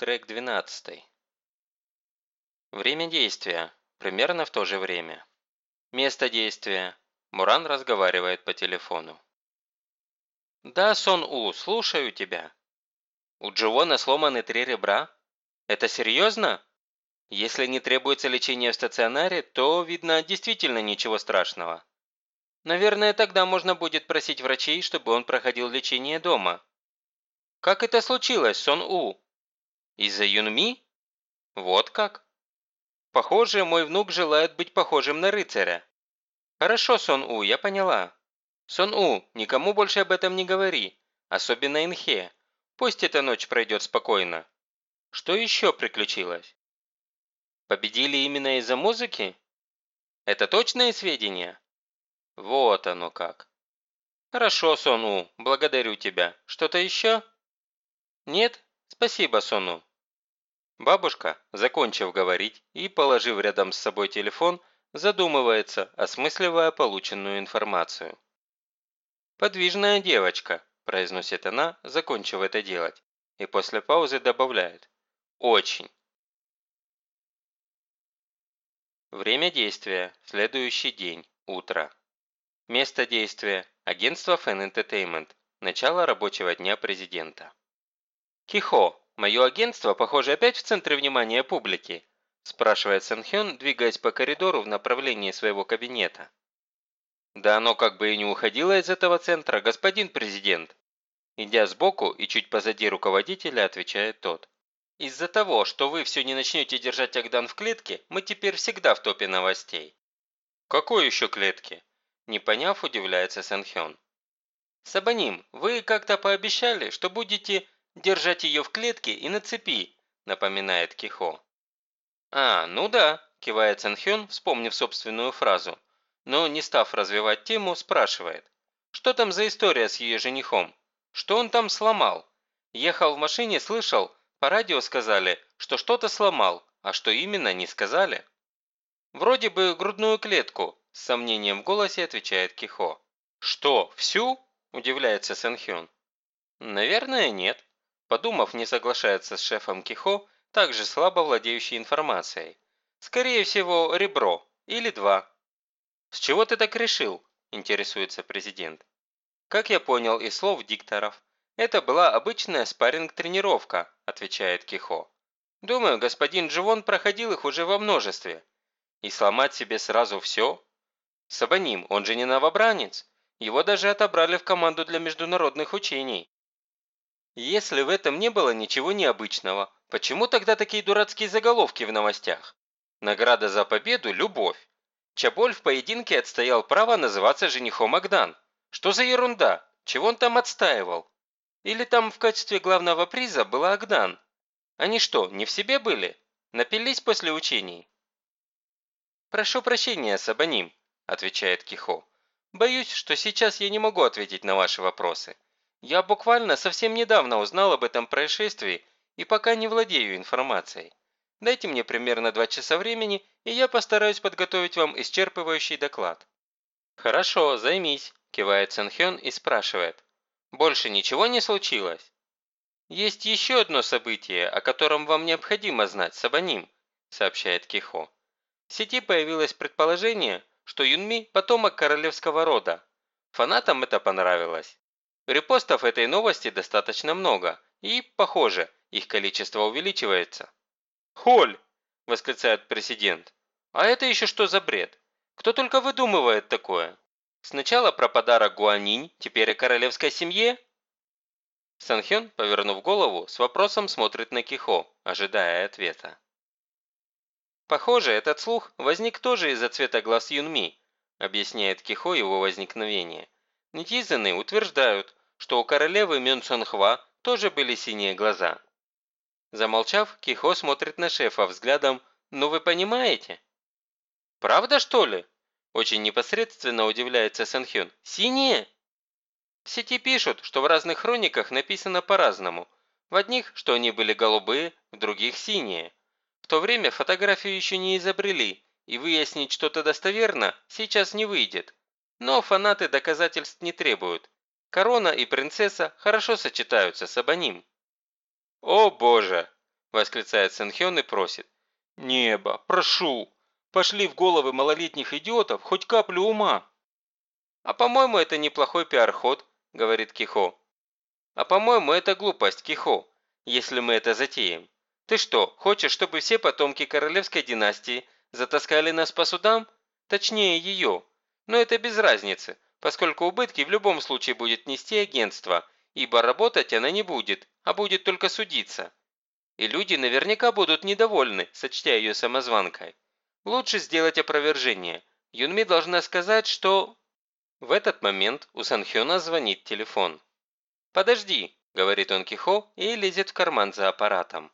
трек 12. Время действия. Примерно в то же время. Место действия. Муран разговаривает по телефону. «Да, Сон-У, слушаю тебя. У Дживона сломаны три ребра? Это серьезно? Если не требуется лечение в стационаре, то, видно, действительно ничего страшного. Наверное, тогда можно будет просить врачей, чтобы он проходил лечение дома. Как это случилось, Сон-У? Из-за Юнми? Вот как? Похоже, мой внук желает быть похожим на рыцаря. Хорошо, Сон-У, я поняла. Сон-У, никому больше об этом не говори, особенно Инхе. Пусть эта ночь пройдет спокойно. Что еще приключилось? Победили именно из-за музыки? Это точные сведения? Вот оно как. Хорошо, Сону, благодарю тебя. Что-то еще? Нет? Спасибо, Сону. Бабушка, закончив говорить и положив рядом с собой телефон, задумывается, осмысливая полученную информацию. «Подвижная девочка», – произносит она, закончив это делать, и после паузы добавляет «Очень». Время действия – следующий день, утро. Место действия – агентство Fan Entertainment, начало рабочего дня президента. «Кихо, мое агентство, похоже, опять в центре внимания публики?» – спрашивает Сэнхён, двигаясь по коридору в направлении своего кабинета. «Да оно как бы и не уходило из этого центра, господин президент!» Идя сбоку и чуть позади руководителя, отвечает тот. «Из-за того, что вы все не начнете держать Агдан в клетке, мы теперь всегда в топе новостей». «Какой еще клетке?» Не поняв, удивляется Сэнхён. «Сабаним, вы как-то пообещали, что будете держать ее в клетке и на цепи», напоминает Кихо. «А, ну да», – кивает Сэнхён, вспомнив собственную фразу, но, не став развивать тему, спрашивает. «Что там за история с ее женихом? Что он там сломал? Ехал в машине, слышал, по радио сказали, что что-то сломал, а что именно, не сказали». «Вроде бы грудную клетку», – с сомнением в голосе отвечает Кихо. «Что, всю?» – удивляется Сэнхён. «Наверное, нет». Подумав, не соглашается с шефом Кихо, также слабо владеющий информацией. Скорее всего, ребро. Или два. «С чего ты так решил?» – интересуется президент. «Как я понял из слов дикторов, это была обычная спарринг-тренировка», – отвечает Кихо. «Думаю, господин Дживон проходил их уже во множестве. И сломать себе сразу все? Сабаним, он же не новобранец. Его даже отобрали в команду для международных учений. Если в этом не было ничего необычного, почему тогда такие дурацкие заголовки в новостях? Награда за победу – любовь. Чаболь в поединке отстоял право называться женихом Агдан. Что за ерунда? Чего он там отстаивал? Или там в качестве главного приза была Агдан? Они что, не в себе были? Напились после учений? «Прошу прощения, Сабаним», – отвечает Кихо. «Боюсь, что сейчас я не могу ответить на ваши вопросы. Я буквально совсем недавно узнал об этом происшествии и пока не владею информацией. Дайте мне примерно два часа времени, и я постараюсь подготовить вам исчерпывающий доклад». «Хорошо, займись», – кивает Сэнхён и спрашивает. «Больше ничего не случилось?» «Есть еще одно событие, о котором вам необходимо знать, Сабаним», – сообщает Кихо. В сети появилось предположение, что Юнми – потомок королевского рода. Фанатам это понравилось. Репостов этой новости достаточно много, и, похоже, их количество увеличивается. «Холь!» – восклицает президент. «А это еще что за бред? Кто только выдумывает такое? Сначала про подарок Гуанинь, теперь о королевской семье?» Санхён, повернув голову, с вопросом смотрит на Кихо, ожидая ответа. «Похоже, этот слух возник тоже из-за цвета глаз Юнми», объясняет Кихо его возникновение. Нетизаны утверждают, что у королевы Мюн Сонхва тоже были синие глаза. Замолчав, Кихо смотрит на шефа взглядом «Ну вы понимаете?» «Правда, что ли?» Очень непосредственно удивляется Сэнхён. «Синие?» В сети пишут, что в разных хрониках написано по-разному. В одних, что они были голубые, в других – синие. В то время фотографию еще не изобрели, и выяснить что-то достоверно сейчас не выйдет. Но фанаты доказательств не требуют, Корона и принцесса хорошо сочетаются с Абоним. «О боже!» – восклицает Сэнхён и просит. «Небо, прошу, пошли в головы малолетних идиотов хоть каплю ума». «А по-моему, это неплохой пиар-ход», – говорит Кихо. «А по-моему, это глупость, Кихо, если мы это затеем. Ты что, хочешь, чтобы все потомки королевской династии затаскали нас по судам? Точнее, ее. Но это без разницы, поскольку убытки в любом случае будет нести агентство, ибо работать она не будет, а будет только судиться. И люди наверняка будут недовольны, сочтя ее самозванкой. Лучше сделать опровержение. Юнми должна сказать, что... В этот момент у Санхёна звонит телефон. «Подожди», – говорит он Кихо и лезет в карман за аппаратом.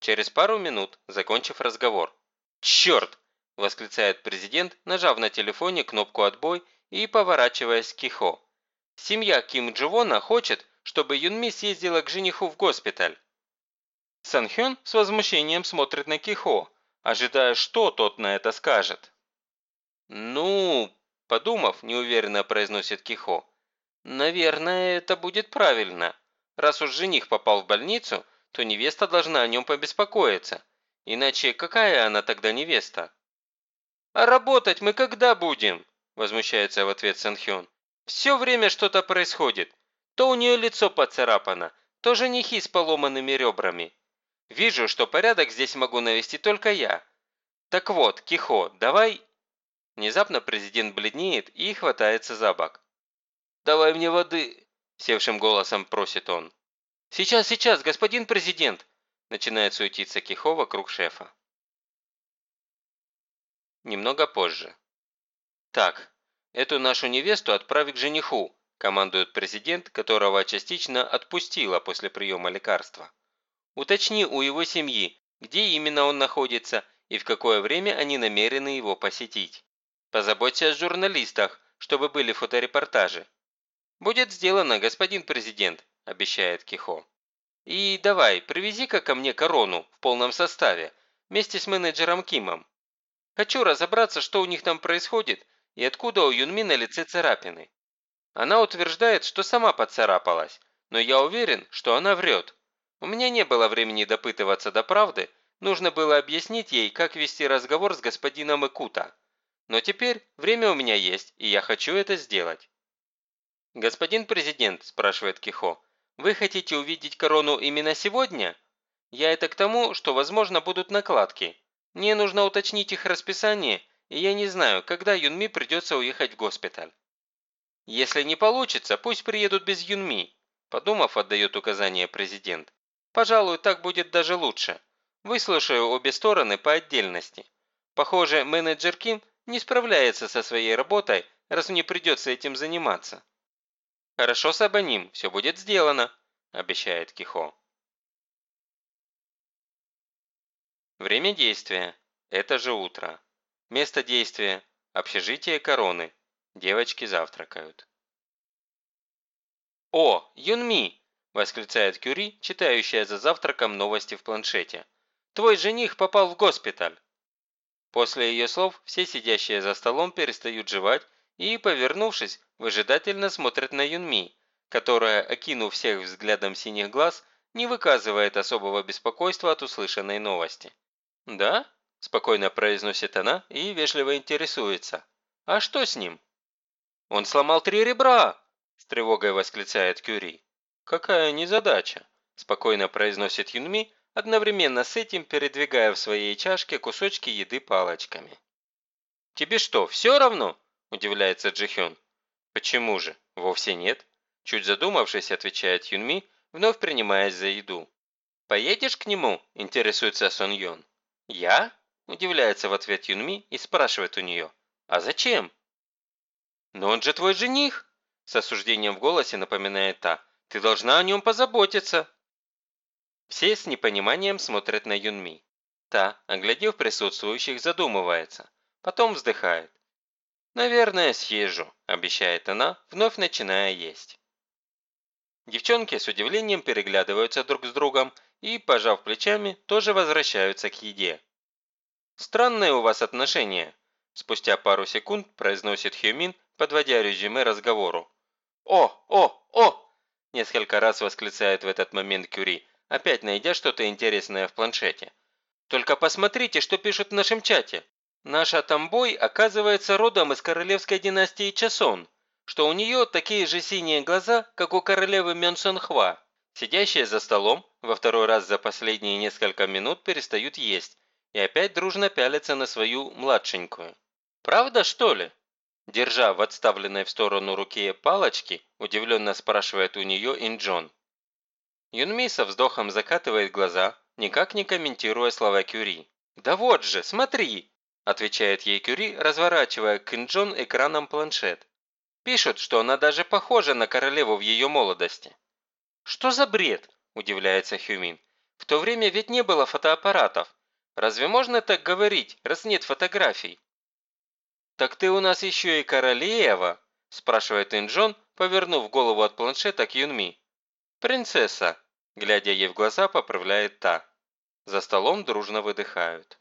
Через пару минут, закончив разговор. «Черт!» – восклицает президент, нажав на телефоне кнопку «Отбой» и поворачиваясь к Кихо. «Семья Ким Дживона хочет, чтобы Юнми съездила к жениху в госпиталь». Санхён с возмущением смотрит на Кихо, ожидая, что тот на это скажет. «Ну...» – подумав, неуверенно произносит Кихо. «Наверное, это будет правильно. Раз уж жених попал в больницу, то невеста должна о нем побеспокоиться. Иначе какая она тогда невеста?» «А работать мы когда будем?» – возмущается в ответ Санхён. «Все время что-то происходит. То у нее лицо поцарапано, то женихи с поломанными ребрами. Вижу, что порядок здесь могу навести только я. Так вот, Кихо, давай Внезапно президент бледнеет и хватается за бок. «Давай мне воды!» – севшим голосом просит он. «Сейчас, сейчас, господин президент!» – начинает суетиться Кихо вокруг шефа. Немного позже. «Так, эту нашу невесту отправь к жениху», – командует президент, которого частично отпустила после приема лекарства. «Уточни у его семьи, где именно он находится и в какое время они намерены его посетить. Позаботься о журналистах, чтобы были фоторепортажи. Будет сделано, господин президент, обещает Кихо. И давай, привези-ка ко мне корону в полном составе, вместе с менеджером Кимом. Хочу разобраться, что у них там происходит и откуда у Юнми на лице царапины. Она утверждает, что сама поцарапалась, но я уверен, что она врет. У меня не было времени допытываться до правды, нужно было объяснить ей, как вести разговор с господином Икута. Но теперь время у меня есть, и я хочу это сделать. «Господин президент», – спрашивает Кихо, – «вы хотите увидеть корону именно сегодня? Я это к тому, что, возможно, будут накладки. Мне нужно уточнить их расписание, и я не знаю, когда Юнми придется уехать в госпиталь». «Если не получится, пусть приедут без Юнми», – подумав, отдает указание президент. «Пожалуй, так будет даже лучше. Выслушаю обе стороны по отдельности. Похоже, менеджер Ким – не справляется со своей работой, раз мне придется этим заниматься. «Хорошо, Сабаним, все будет сделано», – обещает Кихо. Время действия – это же утро. Место действия – общежитие короны. Девочки завтракают. «О, Юнми!» – восклицает Кюри, читающая за завтраком новости в планшете. «Твой жених попал в госпиталь!» После ее слов все сидящие за столом перестают жевать и, повернувшись, выжидательно смотрят на Юнми, которая, окинув всех взглядом синих глаз, не выказывает особого беспокойства от услышанной новости. «Да?» – спокойно произносит она и вежливо интересуется. «А что с ним?» «Он сломал три ребра!» – с тревогой восклицает Кюри. «Какая незадача!» – спокойно произносит Юнми, одновременно с этим передвигая в своей чашке кусочки еды палочками. «Тебе что, все равно?» – удивляется Джихён. «Почему же? Вовсе нет». Чуть задумавшись, отвечает Юнми, вновь принимаясь за еду. «Поедешь к нему?» – интересуется Сон Йон. «Я?» – удивляется в ответ Юнми и спрашивает у нее. «А зачем?» «Но он же твой жених!» – с осуждением в голосе напоминает та. «Ты должна о нем позаботиться!» Все с непониманием смотрят на Юнми. Та, оглядев присутствующих, задумывается. Потом вздыхает. «Наверное, съезжу», – обещает она, вновь начиная есть. Девчонки с удивлением переглядываются друг с другом и, пожав плечами, тоже возвращаются к еде. «Странные у вас отношения», – спустя пару секунд произносит Хюмин, подводя резюме разговору. «О, о, о!» несколько раз восклицает в этот момент Кюри, опять найдя что-то интересное в планшете. «Только посмотрите, что пишут в нашем чате. Наша Тамбой оказывается родом из королевской династии Часон, что у нее такие же синие глаза, как у королевы Мёнсонхва. Сидящие за столом во второй раз за последние несколько минут перестают есть и опять дружно пялятся на свою младшенькую. «Правда, что ли?» Держа в отставленной в сторону руке палочки, удивленно спрашивает у нее Инджон. Юнми со вздохом закатывает глаза, никак не комментируя слова Кюри. «Да вот же, смотри!» отвечает ей Кюри, разворачивая к Инджон экраном планшет. Пишут, что она даже похожа на королеву в ее молодости. «Что за бред?» – удивляется Хюмин. «В то время ведь не было фотоаппаратов. Разве можно так говорить, раз нет фотографий?» «Так ты у нас еще и королева?» – спрашивает Инджон, повернув голову от планшета к Юнми. «Принцесса», – глядя ей в глаза, поправляет та. За столом дружно выдыхают.